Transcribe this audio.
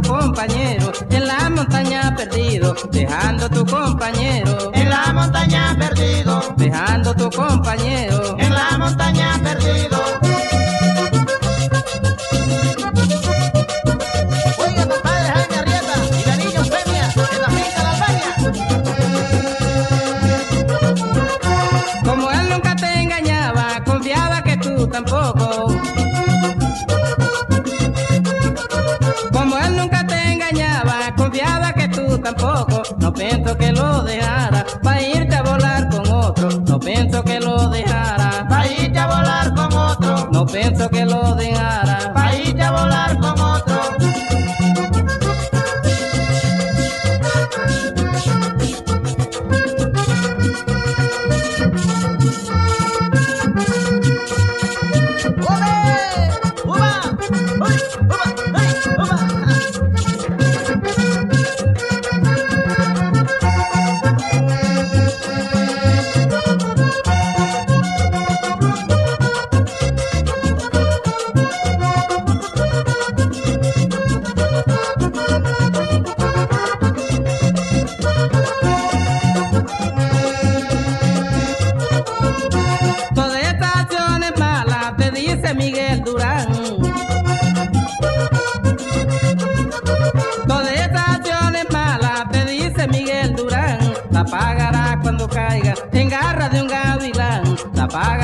tu compañero en la montaña perdido, dejando tu compañero en la montaña perdido, dejando tu compañero en la montaña perdido. Oiga, compadre Jaime Arrieta y la niña Eufemia en la finca La Albania. Como él nunca te engañaba, confiaba que tú tampoco. no pienso que lo dejara. Va a irte a volar con otro, no pienso que lo dejara. Va a irte a volar con otro, no pienso que lo dejara. dice Miguel Durán. Todas esas acciones malas, te dice Miguel Durán, la pagará cuando caiga en garra de un gavilán, la pagará